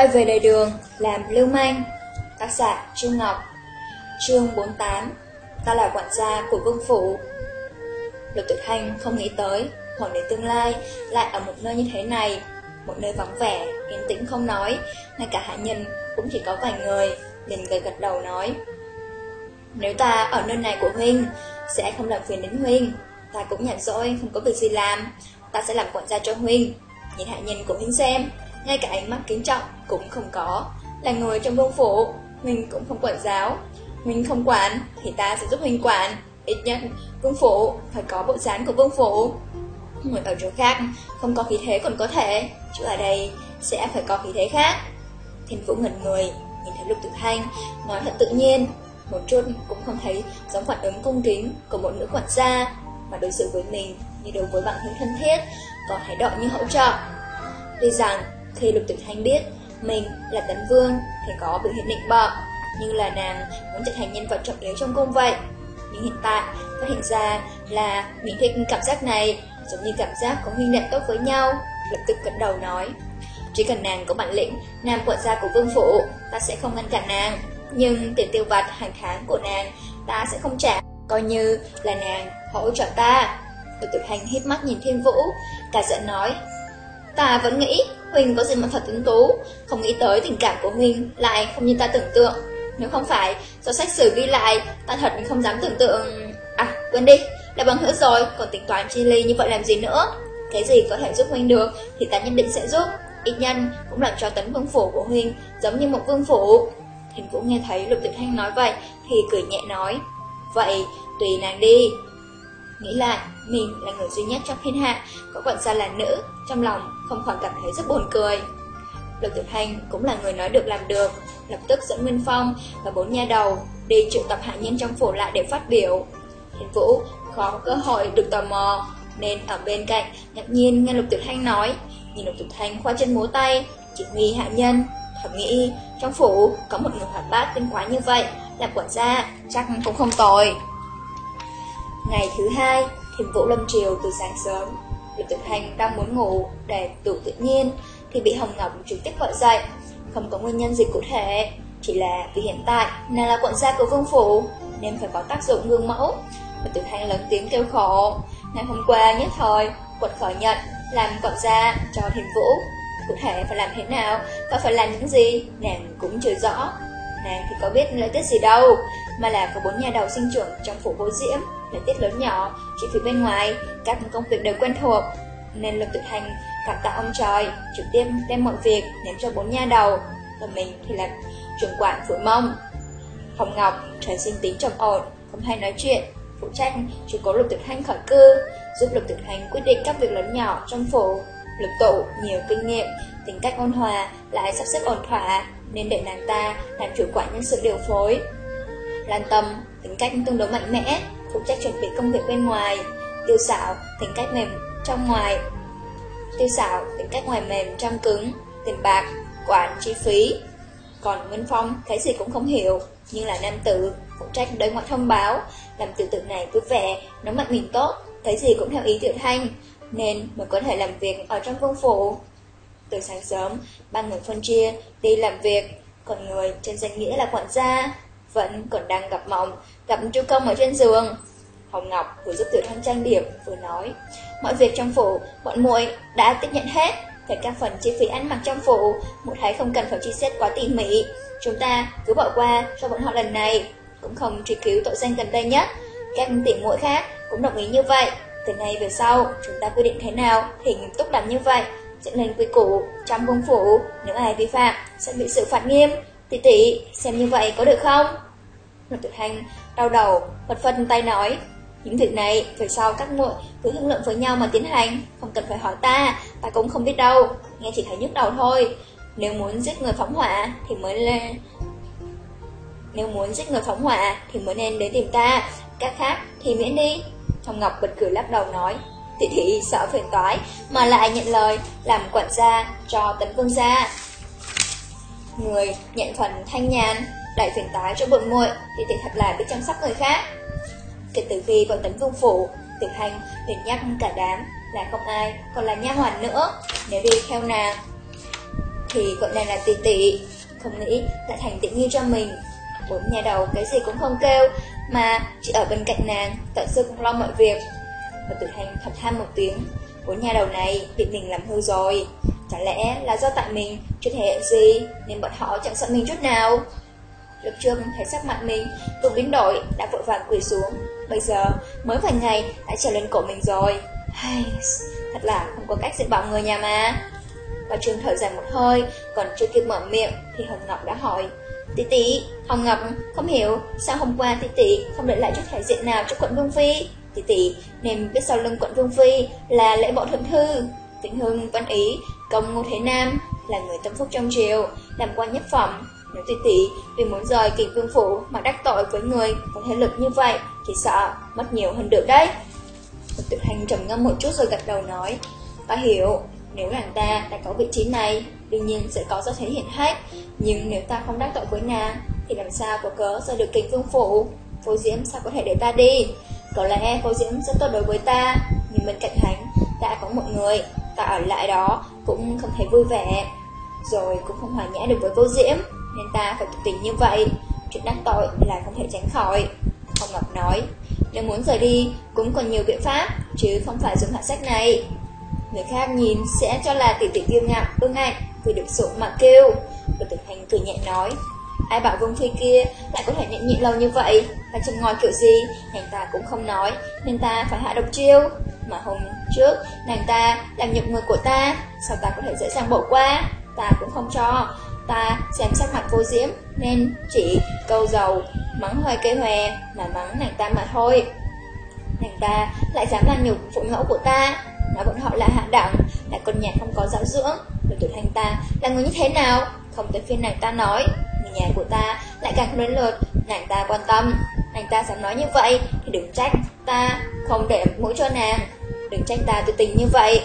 Quay về đời đường, làm lưu manh. Tác giả Trương Ngọc. Chương 48 Ta là quản gia của vương phủ. Lục tuyệt Thanh không nghĩ tới Hoàng đế tương lai lại ở một nơi như thế này Một nơi vắng vẻ, yên tĩnh không nói. Ngay cả hạ nhân cũng chỉ có vài người liền gật gật đầu nói. Nếu ta ở nơi này của Huynh Sẽ không làm phiền đến Huynh. Ta cũng nhàn rỗi, không có việc gì làm. Ta sẽ làm quản gia cho Huynh. Nhìn hạ nhân của Huynh xem. Ngay cả ánh mắt kính trọng cũng không có. Là người trong vương phủ, mình cũng không quản giáo. Mình không quản thì ta sẽ giúp Huynh quản. Ít nhất, vương phủ phải có bộ dáng của vương phủ. Người ở chỗ khác không có khí thế còn có thể. Chứ ở đây sẽ phải có khí thế khác. Thiên Vũ ngẩn người, Nhìn thấy Lục Tử Thanh, Nói thật tự nhiên. Một chút cũng không thấy giống phản ứng cung kính Của một nữ quản gia. Mà đối xử với mình như đối với bạn thân thân thiết, Có thái độ như hỗ trợ. Tuy rằng khi Lục Tử Thanh biết Mình là Tấn Vương Thì có biểu hiện định bợ, Nhưng là nàng muốn trở thành nhân vật trọng yếu trong cung vậy. Nhưng hiện tại phát hiện ra là mình thích cảm giác này Giống như cảm giác có huynh đệ tốt với nhau Lập tức cận đầu nói. Chỉ cần nàng có bản lĩnh, Nam quận gia của vương phủ, Ta sẽ không ngăn cản nàng. Nhưng tiền tiêu vặt hàng tháng của nàng, Ta sẽ không trả. Coi như là nàng hỗ trợ ta. Lục tử hành hít mắt nhìn thiên vũ, Cả giận nói. Ta vẫn nghĩ huỳnh có gì mặt thật tuấn tú. Không nghĩ tới tình cảm của Huynh lại không như ta tưởng tượng. Nếu không phải do sách sử ghi lại, Ta thật không dám tưởng tượng. À quên đi, Đã bằng hữu rồi, còn tính toán chi ly như vậy làm gì nữa? Cái gì có thể giúp huỳnh được Thì ta nhất định sẽ giúp. Ít nhân cũng làm cho tấn vương phủ của huỳnh Giống như một vương phủ. Huỳnh Vũ nghe thấy Lục Tuyệt Thanh nói vậy Thì cười nhẹ nói, Vậy tùy nàng đi. Nghĩ lại, mình là người duy nhất trong thiên hạ có quản gia là nữ, trong lòng không khỏi cảm thấy rất buồn cười. Lục Tiểu Thanh cũng là người nói được làm được, lập tức dẫn Nguyên Phong và bốn nha đầu đi triệu tập hạ nhân trong phủ lại để phát biểu. Hiền Vũ khó có cơ hội được tò mò, nên ở bên cạnh ngạc nhiên nghe Lục Tiểu Thanh nói, nhìn Lục Tiểu Thanh khoa chân múa tay, chỉ huy hạ nhân, thầm nghĩ trong phủ có một người hoạt bát tinh quá như vậy, là quản gia chắc cũng không tồi. Ngày thứ hai, thiền vũ lâm triều từ sáng sớm. Lục Tuyệt Thanh đang muốn ngủ để tụ tự nhiên thì bị Hồng Ngọc trực tiếp gọi dậy. Không có nguyên nhân gì cụ thể, chỉ là vì hiện tại nàng là quận gia của vương phủ nên phải có tác dụng gương mẫu. Lục Tuyệt Thanh lớn tiếng kêu khổ. Ngày hôm qua nhất thời, quận khởi nhận làm quận gia cho thiền vũ. Cụ thể phải làm thế nào có phải làm những gì nàng cũng chưa rõ. Nàng thì có biết lợi tiết gì đâu, mà là có bốn nhà đầu sinh trưởng trong phủ vô diễm lợi tiết lớn nhỏ, chỉ phía bên ngoài, các công việc đều quen thuộc. Nên Lục Tự Thành cảm tạ ông trời, trực tiếp đem mọi việc ném cho bốn nha đầu, còn mình thì là trưởng quản phủ mông. Hồng Ngọc trời sinh tính trầm ổn, không hay nói chuyện, phụ trách chỉ có Lục Tự Thanh khỏi cư, giúp Lục Tự hành quyết định các việc lớn nhỏ trong phủ. Lục tụ nhiều kinh nghiệm, tính cách ôn hòa, lại sắp xếp ổn thỏa, nên để nàng ta làm chủ quản nhân sự điều phối. Lan Tâm, tính cách tương đối mạnh mẽ, phụ trách chuẩn bị công việc bên ngoài, tiêu xảo, tính cách mềm trong ngoài, tiêu xảo, tính cách ngoài mềm trong cứng, tiền bạc, quản chi phí. Còn Nguyên Phong cái gì cũng không hiểu, nhưng là nam tử, phụ trách đối ngoại thông báo, làm tiểu tử này vui vẻ, nó mặt mình tốt, cái gì cũng theo ý tiểu thanh, nên mới có thể làm việc ở trong vương phủ. Từ sáng sớm, ba người phân chia đi làm việc, còn người trên danh nghĩa là quản gia, vẫn còn đang gặp mộng, gặp chú công ở trên giường. Hồng Ngọc vừa giúp Tiểu Thanh trang điểm, vừa nói, mọi việc trong phủ, bọn muội đã tiếp nhận hết, về các phần chi phí ăn mặc trong phủ, một thấy không cần phải chi xét quá tỉ mỉ. Chúng ta cứ bỏ qua cho bọn họ lần này, cũng không truy cứu tội danh gần đây nhất. Các tỉ muội khác cũng đồng ý như vậy. Từ nay về sau, chúng ta quy định thế nào thì nghiêm túc làm như vậy, dựng lên quy củ trong công phủ, nếu ai vi phạm sẽ bị xử phạt nghiêm. Tỷ tỷ, xem như vậy có được không? Lục Tử Thanh đau đầu, phật phân tay nói, những việc này về sau các muội cứ thương lượng với nhau mà tiến hành, không cần phải hỏi ta, ta cũng không biết đâu, nghe chỉ thấy nhức đầu thôi. Nếu muốn giết người phóng hỏa thì mới lên Nếu muốn giết người phóng hỏa thì mới nên đến tìm ta, các khác thì miễn đi. Thông Ngọc bật cười lắc đầu nói, tỷ thị sợ phiền toái mà lại nhận lời làm quản gia cho tấn vương gia. Người nhận phần thanh nhàn Đại phiền tái cho bận muội Thì thì thật là biết chăm sóc người khác Kể từ khi vào tấn vương phủ Tử hành liền nhắc cả đám Là không ai còn là nha hoàn nữa Nếu đi theo nàng thì gọi nàng là tỷ tỷ, không nghĩ lại thành tiện nghi cho mình. Bốn nhà đầu cái gì cũng không kêu, mà chỉ ở bên cạnh nàng, tận sư cũng lo mọi việc. Và tử hành thật tham một tiếng, bốn nhà đầu này bị mình làm hư rồi. Chẳng lẽ là do tại mình chưa thể hiện gì nên bọn họ chẳng sợ mình chút nào? Lục Trương thấy sắc mặt mình cũng biến đổi đã vội vàng quỳ xuống. Bây giờ mới vài ngày đã trở lên cổ mình rồi. Hay, Thật là không có cách dạy bảo người nhà mà. Và trường thở dài một hơi Còn chưa kịp mở miệng Thì Hồng Ngọc đã hỏi. Tỷ tỷ, Hồng Ngọc không hiểu Sao hôm qua tỷ tỷ không để lại chút thể diện nào cho quận Vương Phi? Tỷ tỷ nên biết sau lưng quận Vương Phi Là lễ bộ thượng thư. Vĩnh Hưng Văn Ý Công Ngô Thế Nam Là người tâm phúc trong triều Làm quan nhất phẩm nếu tỷ tỷ vì muốn rời kỳ vương phủ mà đắc tội với người có thể lực như vậy, thì sợ mất nhiều hơn được đấy. Một tuyệt hành trầm ngâm một chút rồi gật đầu nói, ta hiểu, nếu nàng ta đã có vị trí này, đương nhiên sẽ có do thể hiện hết, nhưng nếu ta không đắc tội với nàng, thì làm sao có cớ rời được kỳ vương phủ? Phố Diễm sao có thể để ta đi? Có lẽ Phố Diễm rất tốt đối với ta, nhưng bên cạnh hắn đã có một người, ta ở lại đó cũng không thấy vui vẻ, rồi cũng không hòa nhã được với Vô Diễm nên ta phải tình như vậy. Chuyện đắc tội là không thể tránh khỏi. Hồng Ngọc nói, nếu muốn rời đi cũng còn nhiều biện pháp, chứ không phải dùng hạ sách này. Người khác nhìn sẽ cho là tỷ tỷ kiêu ngạo, ương ảnh vì được sủng mà kêu. Và tử hành cười nhẹ nói, ai bảo Vương Phi kia lại có thể nhịn nhịn lâu như vậy, và châm ngòi kiểu gì, nàng ta cũng không nói, nên ta phải hạ độc chiêu. Mà hôm trước, nàng ta làm nhục người của ta, sao ta có thể dễ dàng bỏ qua, ta cũng không cho, Ta xem sắc mặt vô diễm Nên chỉ câu dầu Mắng hơi kế hòe Mà mắng nàng ta mà thôi. Nàng ta lại dám làm nhục phụ mẫu của ta. Nói bọn họ là hạ đẳng Lại con nhà không có giáo dưỡng. Rồi tuổi thanh ta là người như thế nào? Không tới phiên nàng ta nói. Người nhà của ta lại càng không đến lượt. Nàng ta quan tâm. Nàng ta dám nói như vậy Thì đừng trách ta không để mũi cho nàng Đừng trách ta tự tình như vậy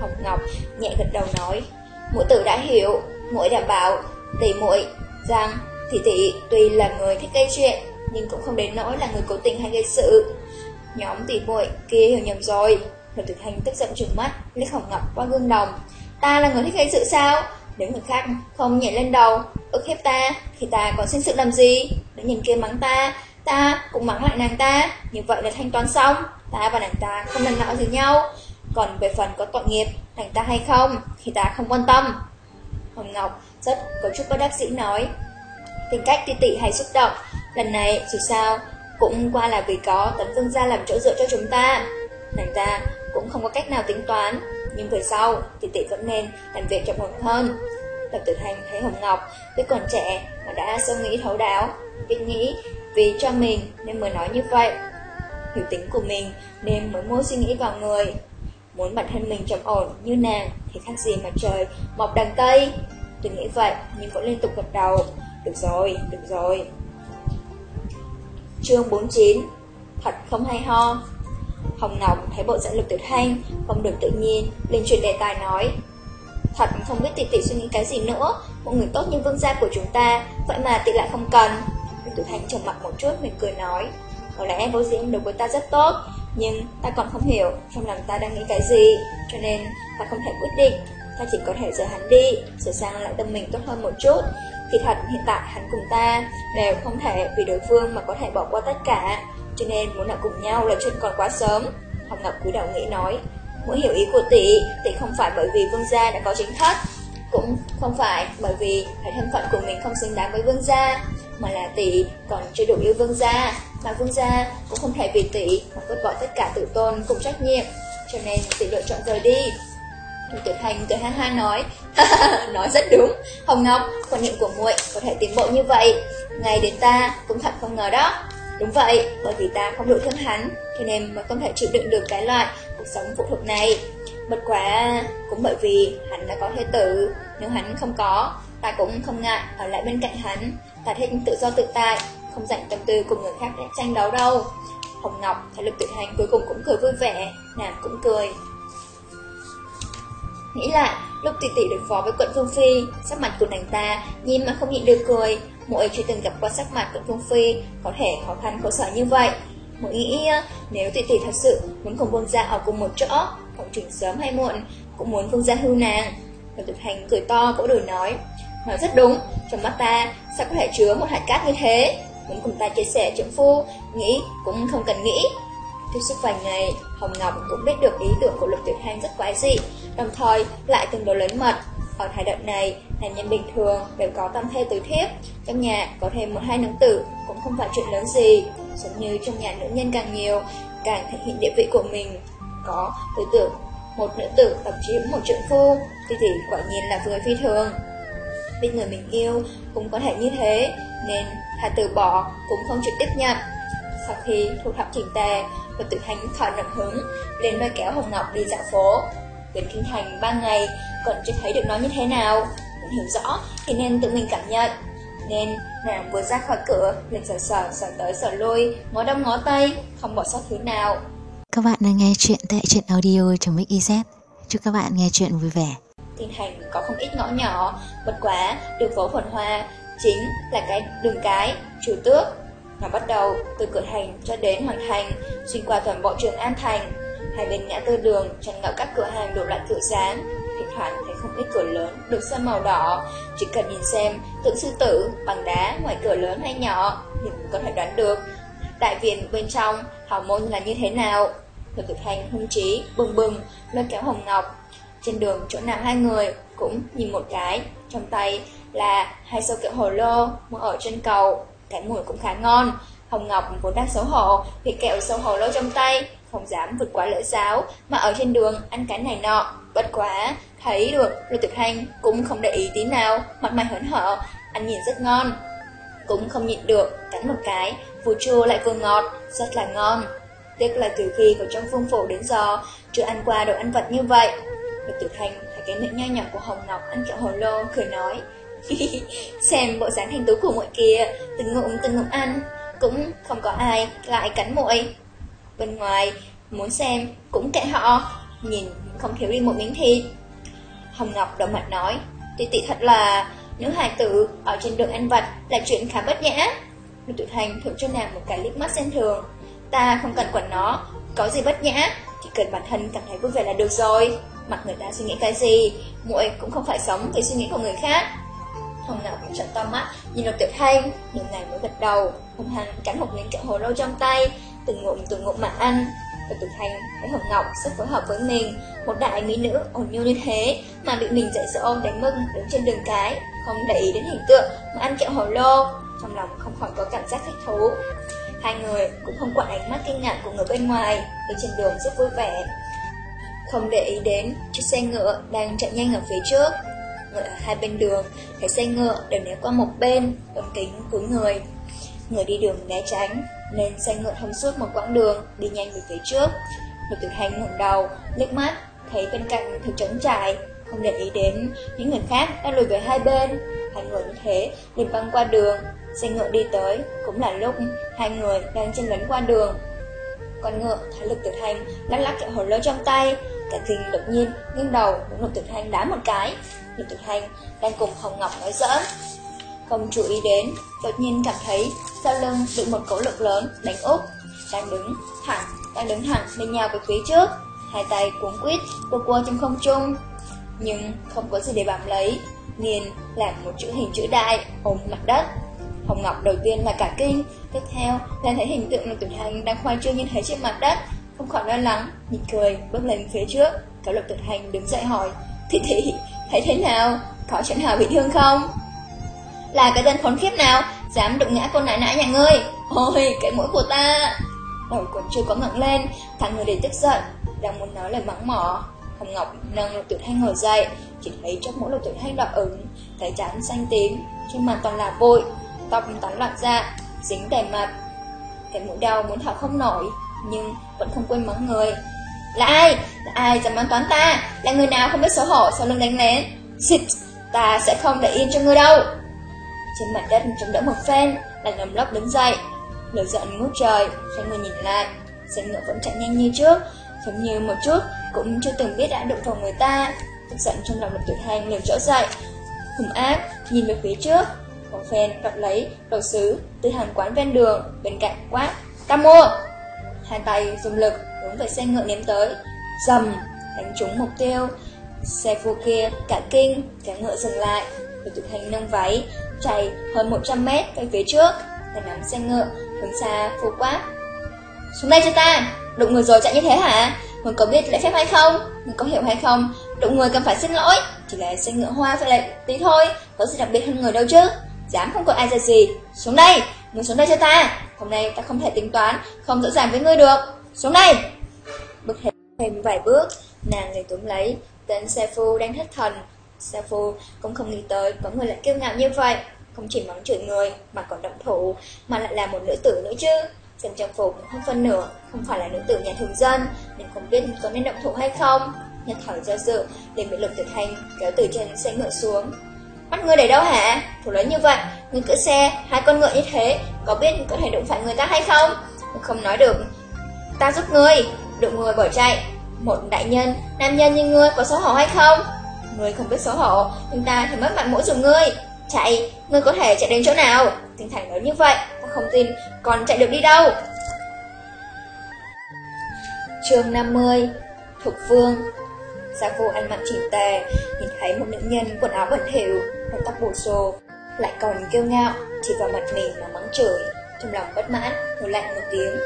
Hồng Ngọc nhẹ gật đầu nói Mũi tử đã hiểu mũi đảm bảo tỷ muội rằng thị thị tuy là người thích gây chuyện nhưng cũng không đến nỗi là người cố tình hay gây sự. Nhóm tỷ muội kia hiểu nhầm rồi. Lục Thực Hành tức giận trừng mắt, liếc Hồng Ngọc qua gương đồng. Ta là người thích gây sự sao? Nếu người khác không nhảy lên đầu, ức hiếp ta, thì ta còn sinh sự làm gì? Để nhìn kia mắng ta, ta cũng mắng lại nàng ta, như vậy là thanh toán xong. Ta và nàng ta không lần nào gì nhau. Còn về phần có tội nghiệp, nàng ta hay không, thì ta không quan tâm. Hồng Ngọc rất có chút bất đắc dĩ nói. Tính cách ti tị hay xúc động, lần này dù sao cũng qua là vì có tấn vương gia làm chỗ dựa cho chúng ta. Nàng ta cũng không có cách nào tính toán, nhưng về sau thì tị vẫn nên làm việc chậm ổn hơn. Lập tử hành thấy Hồng Ngọc tuy còn trẻ mà đã sâu nghĩ thấu đáo, biết nghĩ vì cho mình nên mới nói như vậy. Hiểu tính của mình nên mới mua suy nghĩ vào người. Muốn bản thân mình trầm ổn như nàng thì khác gì mà trời mọc đằng Tây. Tôi nghĩ vậy nhưng vẫn liên tục gật đầu. Được rồi, được rồi. Chương 49 Thật không hay ho Hồng Ngọc thấy bộ dẫn lực tuyệt thanh Không được tự nhiên lên chuyện đề tài nói Thật không biết tỷ tỷ suy nghĩ cái gì nữa Một người tốt như vương gia của chúng ta Vậy mà tỷ lại không cần tử thanh trầm mặt một chút mình cười nói, Có lẽ vô diễn đối với ta rất tốt, nhưng ta còn không hiểu trong lòng ta đang nghĩ cái gì, Cho nên ta không thể quyết định. Ta chỉ có thể rời hắn đi, Sửa sang lại tâm mình tốt hơn một chút. Thì thật, hiện tại hắn cùng ta Đều không thể vì đối phương mà có thể bỏ qua tất cả, Cho nên muốn ở cùng nhau là chuyện còn quá sớm. Hồng Ngọc cúi đầu nghĩ nói, Muốn hiểu ý của tỷ Tỷ không phải bởi vì vương gia đã có chính thất, Cũng không phải bởi vì Thấy thân phận của mình không xứng đáng với vương gia. Mà là tỷ còn chưa đủ yêu vương gia mà vương gia cũng không thể vì tỷ mà vứt bỏ tất cả tự tôn cùng trách nhiệm, cho nên tỷ lựa chọn rời đi. Thủ tiểu thành cười ha ha nói, nói rất đúng, Hồng Ngọc, quan niệm của muội có thể tiến bộ như vậy, ngày đến ta cũng thật không ngờ đó. Đúng vậy, bởi vì ta không đủ thương hắn, cho nên mới không thể chịu đựng được cái loại cuộc sống phụ thuộc này. Bất quá, cũng bởi vì hắn đã có thế tử, nếu hắn không có, ta cũng không ngại ở lại bên cạnh hắn, ta thích tự do tự tại, không dành tâm tư cùng người khác để tranh đấu đâu. Hồng Ngọc thấy lực tuyệt hành cuối cùng cũng cười vui vẻ, nàng cũng cười. Nghĩ lại, lúc tỷ tỷ đối phó với quận Phương Phi, sắc mặt của nàng ta nhìn mà không nhịn được cười. Mỗi chưa từng gặp qua sắc mặt quận Phương Phi có thể khó khăn khổ sở như vậy. Mỗi nghĩ nếu tỷ tỷ thật sự muốn cùng vương gia ở cùng một chỗ, không chừng sớm hay muộn, cũng muốn vương gia hưu nàng. Lục Tuyệt Hành cười to cỗ đổi nói Nói rất đúng, trong mắt ta sao có thể chứa một hạt cát như thế? Muốn cùng ta chia sẻ trưởng phu, nghĩ cũng không cần nghĩ. Tiếp xúc vài ngày, Hồng Ngọc cũng biết được ý tưởng của Lục Tuyệt Thanh rất quái dị Đồng thời lại từng đồ lớn mật. Ở thái đợt này, nam nhân bình thường đều có tam thê tứ thiếp. Trong nhà có thêm một hai nữ tử cũng không phải chuyện lớn gì. Giống như trong nhà nữ nhân càng nhiều, càng thể hiện địa vị của mình. Có tư tưởng một nữ tử tập chiếm một trượng phu. Thì thì quả nhiên là người phi thường. Biết người mình yêu cũng có thể như thế, Nên Hà từ bỏ cũng không chịu tiếp nhận. Sau khi thu thập trình tề Và tự hành khỏi nậm hứng, Lên lôi kéo Hồng Ngọc đi dạo phố. Đến kinh thành 3 ngày, Còn chưa thấy được nó như thế nào. Muốn hiểu rõ, thì nên tự mình cảm nhận. Nên nàng vừa ra khỏi cửa, liền sờ sờ sờ tới sờ lui, Ngó đông ngó tây, Không bỏ sót thứ nào. Các bạn đang nghe chuyện tại truyện audio trong Mix Chúc các bạn nghe chuyện vui vẻ. Thiên thành có không ít ngõ nhỏ, bất quá đường phố phồn hoa chính là cái đường cái, chủ tước. Nó bắt đầu từ cửa thành cho đến hoàng thành, xuyên qua toàn bộ trường An Thành. Hai bên ngã tư đường tràn ngập các cửa hàng đủ loại kiểu dáng, thỉnh thoảng thấy không ít cửa lớn được sơn màu đỏ. Chỉ cần nhìn xem tượng sư tử bằng đá ngoài cửa lớn hay nhỏ, thì có thể đoán được đại viện bên trong hào môn là như thế nào. Lục Tử Thành hung trí, bừng bừng, lôi kéo Hồng Ngọc trên đường chỗ nào hai người cũng nhìn một cái, trong tay là hai sâu kẹo hồ lô mua ở trên cầu, cái mùi cũng khá ngon. Hồng Ngọc vốn đang xấu hổ thì kẹo sâu hồ lô trong tay, không dám vượt quá lỡ giáo mà ở trên đường ăn cái này nọ. Bất quá, thấy được lưu Tuyệt Hành cũng không để ý tí nào, mặt mày hớn hở, ăn nhìn rất ngon. Cũng không nhịn được, cắn một cái, vừa chua lại vừa ngọt, rất là ngon. Tiếc là từ khi của trong phương phủ đến giờ, chưa ăn qua đồ ăn vật như vậy, Lục Tử Thành thấy cái miệng nho nhỏ của Hồng Ngọc ăn kẹo hồ lô, cười nói. Xem bộ dáng thành tú của muội kia, từng ngụm từng ngụm ăn, cũng không có ai lại cắn muội. Bên ngoài, muốn xem, cũng kệ họ, nhìn không thiếu đi một miếng thịt. Hồng Ngọc đầu mặt nói, tỷ tỷ thật là nữ hài tử ở trên đường ăn vặt là chuyện khá bất nhã. Lục Tử Thành thưởng cho nàng một cái liếc mắt xem thường. Ta không cần quản nó, có gì bất nhã, chỉ cần bản thân cảm thấy vui vẻ là được rồi. Mặc người ta suy nghĩ cái gì muội cũng không phải sống vì suy nghĩ của người khác. Hồng ngọc cũng trận to mắt, Nhìn lục tiểu thanh Đường này mới gật đầu Hồng hằng cắn một miếng kẹo hồ lô trong tay, Từng ngụm từng ngụm mà ăn. Lục tiểu thanh thấy Hồng Ngọc rất phối hợp với mình, Một đại mỹ nữ ổn nhu như thế, Mà bị mình dạy dỗ đánh mưng đứng trên đường cái, Không để ý đến hình tượng Mà ăn kẹo hồ lô, Trong lòng không khỏi có cảm giác thích thú. Hai người cũng không quản ánh mắt kinh ngạc của người bên ngoài Đi trên đường rất vui vẻ không để ý đến chiếc xe ngựa đang chạy nhanh ở phía trước. Người ở hai bên đường, thấy xe ngựa đều né qua một bên, ống kính cúi người. Người đi đường né tránh, nên xe ngựa thông suốt một quãng đường, đi nhanh về phía trước. Lục Tiểu hành ngẩng đầu, liếc mắt, thấy bên cạnh thực trống trải, không để ý đến những người khác đang lùi về hai bên. Hai người như thế, liền băng qua đường, xe ngựa đi tới, cũng là lúc hai người đang chân lấn qua đường. Con ngựa thấy lực tử thành lắc lắc kẹo hồ lô trong tay, Cả kinh đột nhiên nghiêng đầu đúng Lục Tuyệt Thanh đá một cái. Lục Tuyệt Hành đang cùng Hồng Ngọc nói giỡn. Không chú ý đến, Đột nhiên cảm thấy sau lưng bị một cỗ lực lớn đánh úp, Đang đứng thẳng, Đang đứng thẳng bên nhau về phía trước. Hai tay cuốn quýt, cua cua trong không trung, Nhưng không có gì để bám lấy. Nghiền làm một chữ hình chữ đại, ôm mặt đất. Hồng Ngọc đầu tiên là cả kinh, Tiếp theo là thấy hình tượng Lục Tuyệt Hành đang khoai trương như thế trên mặt đất không khỏi lo lắng, nhịn cười, bước lên phía trước. Cao lục tuyệt hành đứng dậy hỏi, Thị thị, thấy thế nào? Có chẳng nào bị thương không? Là cái tên khốn khiếp nào, dám đụng ngã con nãi nãi nhà ngươi? Ôi, cái mũi của ta! Đầu còn chưa có ngẩng lên, thằng người để tức giận, đang muốn nói lời mắng mỏ. Hồng Ngọc nâng lục tuyệt hành ngồi dậy, chỉ thấy trong mỗi lục tuyệt hành đỏ ứng, cái chán xanh tím, trên mặt toàn là bụi, tóc tán loạn ra, dính đầy mặt. Cái mũi đau muốn thở không nổi, nhưng vẫn không quên mắng người. Là ai? Là ai dám mắng toán ta? Là người nào không biết xấu hổ sau lưng đánh lén? Xịt, ta sẽ không để yên cho ngươi đâu. Trên mặt đất chống đỡ một phen, là ngầm lóc đứng dậy. Lửa giận ngút trời, xoay người nhìn lại. Xe ngựa vẫn chạy nhanh như trước, giống như một chút, cũng chưa từng biết đã đụng vào người ta. Tức giận trong lòng lục tuyệt hành liền trỗi dậy. Hùng ác, nhìn về phía trước, một phen đoạt lấy đồ sứ từ hàng quán ven đường bên cạnh quát. Ta mua! Hai tay dùng lực hướng về xe ngựa ném tới Dầm Đánh trúng mục tiêu Xe phu kia cả kinh, cả ngựa dừng lại. rồi thực Hành nâng váy, chạy hơn 100 mét về phía trước, Và nắm xe ngựa, hướng xa phu quát. Xuống đây cho ta, đụng người rồi chạy như thế hả? Mình có biết lễ phép hay không? Mình có hiểu hay không? Đụng người cần phải xin lỗi, chỉ là xe ngựa hoa phải lại tí thôi, có gì đặc biệt hơn người đâu chứ. Dám không có ai ra gì, xuống đây, người xuống đây cho ta. Hôm nay ta không thể tính toán, không dễ dàng với ngươi được. Xuống đây! Bước thêm vài bước, nàng liền túm lấy, tên xe phu đang thất thần. Xe phu cũng không nghĩ tới có người lại kiêu ngạo như vậy, không chỉ mắng chửi người mà còn động thủ, mà lại là một nữ tử nữa chứ. Xem trang phục không phân nửa, không phải là nữ tử nhà thường dân, nên không biết có nên động thủ hay không. Nhật thở do dự, liền bị lục tuyệt thanh kéo từ trên xe ngựa xuống. Mắt ngươi để đâu hả? Thủ lớn như vậy, ngươi cưỡi xe, hai con ngựa như thế, có biết có thể đụng phải người ta hay không? Không nói được, ta giúp ngươi, đụng người bỏ chạy. Một đại nhân, nam nhân như ngươi có xấu hổ hay không? Ngươi không biết xấu hổ, nhưng ta thì mất mặt mũi dùng ngươi. Chạy, ngươi có thể chạy đến chỗ nào? Tinh thành lớn như vậy, ta không tin còn chạy được đi đâu. chương 50 Thục Phương Gia cô ăn mặc chỉnh tề, nhìn thấy một nữ nhân quần áo bẩn thỉu, đầu tóc bù xù, lại còn kêu ngạo, chỉ vào mặt mình mà mắng chửi, trong lòng bất mãn, nổi lạnh một tiếng.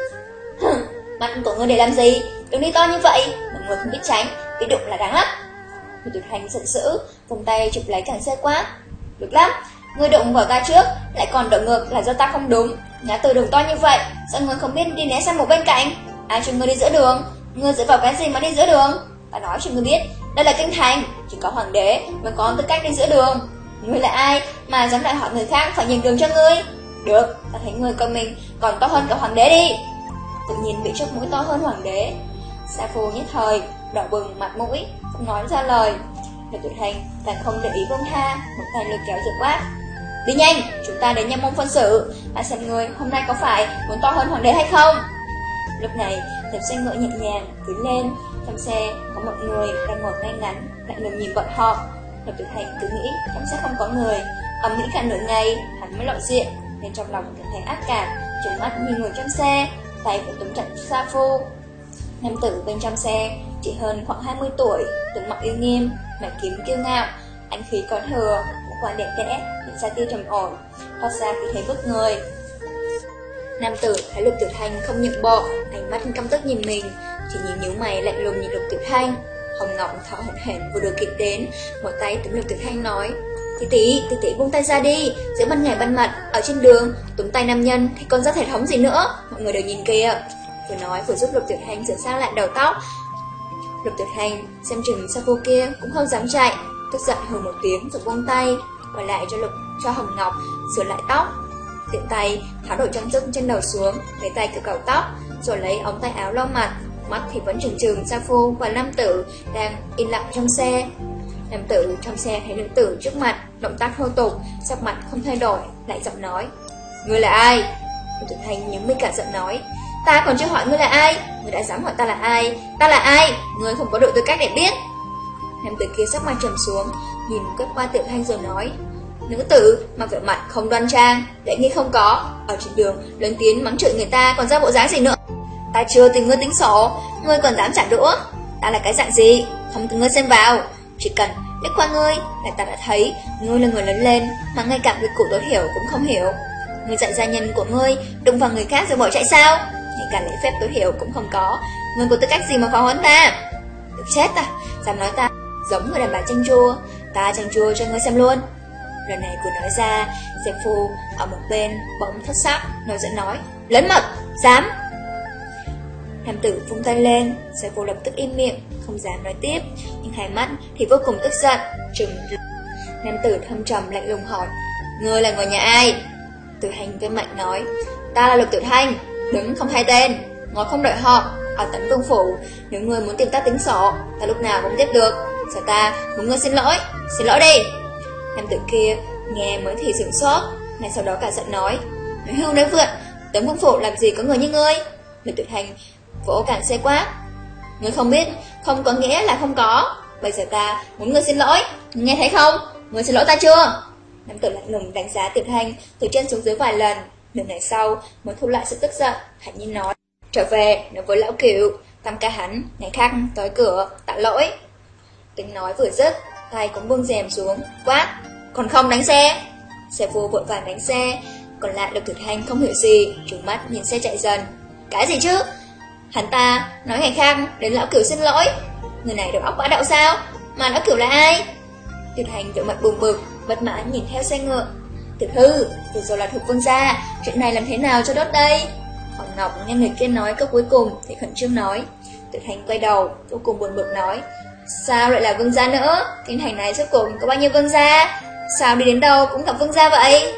Mặt của ngươi để làm gì? Đừng đi to như vậy, mà người không biết tránh, bị đụng là đáng lắm. Người tuyệt hành giận dữ, vùng tay chụp lấy càng xe quá. Được lắm, ngươi đụng vào ta trước, lại còn đổ ngược là do ta không đúng. Ngã từ đường to như vậy, sao ngươi không biết đi né sang một bên cạnh? Ai cho ngươi đi giữa đường? Ngươi dựa vào cái gì mà đi giữa đường? Ta nói cho ngươi biết, đây là kinh thành, chỉ có hoàng đế mới có tư cách đi giữa đường. Ngươi là ai mà dám lại hỏi người khác phải nhìn đường cho ngươi? Được, ta thấy ngươi coi mình còn to hơn cả hoàng đế đi. Tự nhiên bị chốc mũi to hơn hoàng đế. Sa phu nhất thời, đỏ bừng mặt mũi, không nói ra lời. Lục tuyệt hành càng không để ý buông tha, một tay lôi kéo dự quát. Đi nhanh, chúng ta đến nhâm môn phân xử, ta xem ngươi hôm nay có phải muốn to hơn hoàng đế hay không? Lúc này, Tập xe ngựa nhẹ nhàng, cứ lên, trong xe có một người đang ngồi ngay ngắn, lạnh lùng nhìn bọn họ. Lục tuyệt hành cứ nghĩ trong xe không có người, Ẩm nghĩ cả nửa ngày, hắn mới lộ diện, nên trong lòng cảm thấy ác cảm, trừng mắt nhìn người trong xe, tay vẫn túm chặt xa Phu. Nam tử bên trong xe chỉ hơn khoảng 20 tuổi, tướng mặc yêu nghiêm, mày kiếm kiêu ngạo, ánh khí có thừa, một quan đẹp đẽ, những xa tiêu trầm ổn, thoát ra khi thấy bất người. Nam tử thấy lục tiểu thanh không nhượng bộ, ánh mắt căm tức nhìn mình, chỉ nhìn nhíu mày lạnh lùng nhìn lục tiểu thanh. Hồng Ngọc thở hổn hển vừa được kịp đến, một tay túm lục tiểu thanh nói, Tỷ tỷ, tỷ tỷ buông tay ra đi, giữa ban ngày ban mặt, ở trên đường, túm tay nam nhân thì còn ra thể thống gì nữa, mọi người đều nhìn kìa. Vừa nói vừa giúp Lục Tiểu Thanh sửa sang lại đầu tóc. Lục Tiểu Thanh xem chừng sau cô kia cũng không dám chạy, tức giận hừ một tiếng rồi buông tay, quay lại cho Lục cho Hồng Ngọc sửa lại tóc. Tiện tay tháo đổi trang sức trên đầu xuống, lấy tay cử cầu tóc, rồi lấy ống tay áo lau mặt, mắt thì vẫn trừng trừng Gia Phu và Nam Tử đang yên lặng trong xe. Nam tử trong xe thấy nữ tử trước mặt, động tác thô tục, sắc mặt không thay đổi, lại giọng nói. Ngươi là ai? Nữ tử thanh nhớ mi cả giận nói. Ta còn chưa hỏi ngươi là ai, ngươi đã dám hỏi ta là ai, ta là ai, ngươi không có đội tư cách để biết. Nam tử kia sắc mặt trầm xuống, nhìn quét qua tiểu thanh rồi nói. Nữ tử mặc vẻ mặt không đoan trang, lễ nghi không có, ở trên đường lớn tiếng mắng chửi người ta còn ra bộ dáng gì nữa. Ta chưa tìm ngươi tính sổ, ngươi còn dám trả đũa. Ta là cái dạng gì, không cần ngươi xem vào, chỉ cần liếc qua ngươi là ta đã thấy ngươi là người lớn lên mà ngay cả việc cụ tối hiểu cũng không hiểu. Ngươi dạy gia nhân của ngươi đụng vào người khác rồi bỏ chạy sao? Ngay cả lễ phép tối hiểu cũng không có. Ngươi có tư cách gì mà phá huấn ta? Được chết ta, dám nói ta giống người đàn bà chanh chua. Ta chanh chua cho ngươi xem luôn. Lần này vừa nói ra, Diệp Phu ở một bên bỗng thất sắc, nói dẫn nói, lớn mật, dám. Nam tử vung tay lên, Diệp Phu lập tức im miệng, không dám nói tiếp, nhưng hai mắt thì vô cùng tức giận, trừng Nam tử thâm trầm lạnh lùng hỏi, Ngươi là người nhà ai? Tử hành với mạnh nói, ta là lục tử thanh, đứng không hai tên, ngồi không đợi họ, ở tấn công phủ, nếu ngươi muốn tìm ta tính sổ, ta lúc nào cũng tiếp được, sợ ta muốn ngươi xin lỗi, xin lỗi đi. Nam tử kia nghe mới thì sửng sốt, ngay sau đó cả giận nói, nói hưu nói vượn, tấm công phụ làm gì có người như ngươi? Lục tuyệt hành vỗ cản xe quát, Ngươi không biết, không có nghĩa là không có. Bây giờ ta muốn ngươi xin lỗi, nghe thấy không? Ngươi xin lỗi ta chưa? Nam tử lạnh lùng đánh giá tuyệt Thanh từ trên xuống dưới vài lần, nửa ngày sau mới thu lại sự tức giận, hạnh nhiên nói. Trở về, nói với lão cửu, tam ca hắn, ngày khác tới cửa, tạ lỗi. Tiếng nói vừa dứt, tay cũng buông rèm xuống, quát, còn không đánh xe. Xe vô vội vàng đánh xe, còn lại Lục Thực Hành không hiểu gì, trừng mắt nhìn xe chạy dần. Cái gì chứ? Hắn ta nói ngày khang đến lão cửu xin lỗi. Người này đầu óc bã đạo sao? Mà lão cửu là ai? Thực Hành vẻ mặt bùng bực, bất mãn nhìn theo xe ngựa. Thực hư, vừa rồi là thuộc vương gia, chuyện này làm thế nào cho đốt đây? Hoàng Ngọc nghe người kia nói câu cuối cùng thì khẩn trương nói. tuyệt hành quay đầu, vô cùng buồn bực nói. Sao lại là vương gia nữa? thiên thành này suốt cùng có bao nhiêu vương gia? Sao đi đến đâu cũng gặp vương gia vậy?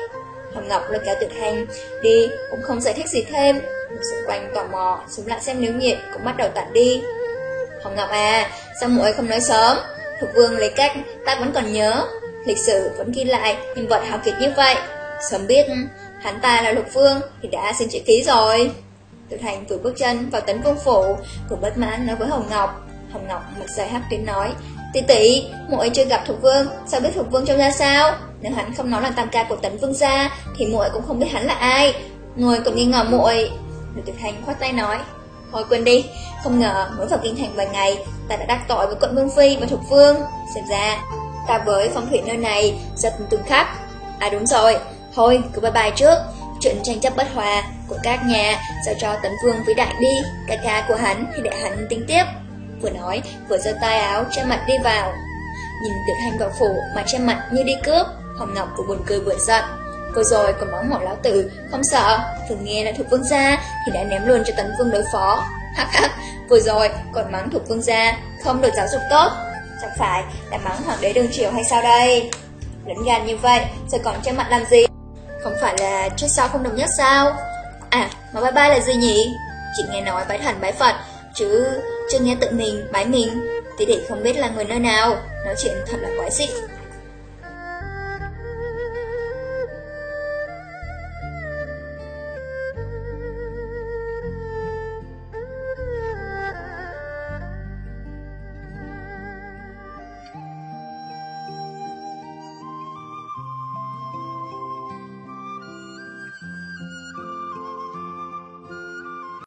Hồng Ngọc lôi kéo tuyệt hành đi cũng không giải thích gì thêm. Người xung quanh tò mò, xuống lại xem nếu nhiệt cũng bắt đầu tản đi. Hồng Ngọc à, sao muội không nói sớm? Thục Vương lấy cách ta vẫn còn nhớ, lịch sử vẫn ghi lại nhân vật hào kiệt như vậy. Sớm biết hắn ta là Lục Vương thì đã xin chữ ký rồi. Tuyệt Thành vừa bước chân vào tấn vương phủ, vừa bất mãn nói với Hồng Ngọc. Hồng Ngọc mặt dài hắc tuyến nói, tỷ tỷ, muội chưa gặp Thục Vương, sao biết Thục Vương trông ra sao? Nếu hắn không nói là tam ca của tấn vương gia, thì muội cũng không biết hắn là ai. Người cũng nghi ngờ muội. Lục Tiểu Thành khoát tay nói, thôi quên đi, không ngờ mới vào kinh thành vài ngày, ta đã đắc tội với quận Vương Phi và Thục Vương. Xem ra, ta với phong thủy nơi này rất tương khắc. À đúng rồi, thôi cứ bye bye trước. Chuyện tranh chấp bất hòa của các nhà giao cho Tấn Vương với Đại đi, ca ca của hắn thì để hắn tính tiếp. Vừa nói, vừa giơ tay áo che mặt đi vào. Nhìn Tiểu Thanh vào phủ mà che mặt như đi cướp, Hồng Ngọc vừa buồn cười vừa giận. Vừa rồi còn mắng một lão tử, không sợ, vừa nghe là thuộc vương gia thì đã ném luôn cho Tấn Vương đối phó. Hắc hắc, vừa rồi còn mắng thuộc vương gia, không được giáo dục tốt. Chẳng phải đã mắng hoàng đế đương triều hay sao đây? Lẫn gan như vậy, rồi còn che mặt làm gì? Không phải là trước sau không đồng nhất sao? À, mà bye bye là gì nhỉ? Chỉ nghe nói bái thần bái Phật, chứ chưa nghe tự mình bái mình. Tí để không biết là người nơi nào, nói chuyện thật là quái dị.